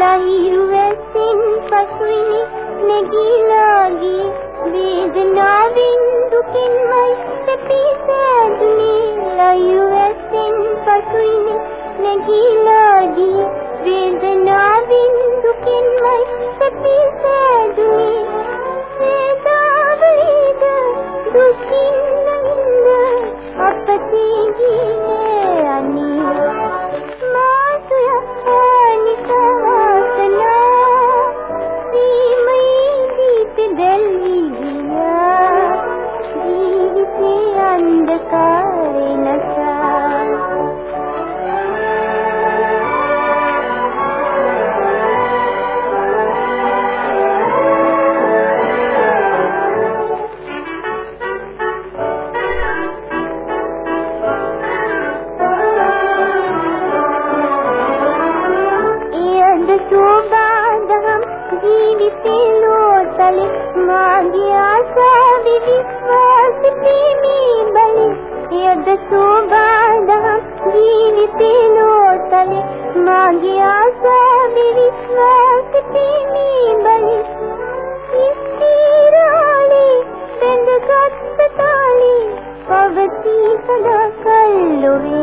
lahiruwe sin pasuine negila gi vedana bindukin mai tepi sadune lahiruwe sin pasuine negila gi vedana bindukin mai tepi sadune vedana bindukin लोटले मांगिया सावी विश्वास प्रेमी बलि यद सुबादा जीवित लोटले मांगिया सावी विश्वास प्रेमी बलि किस्तीराले बंद गत ताली पवती सदा कल्लुवे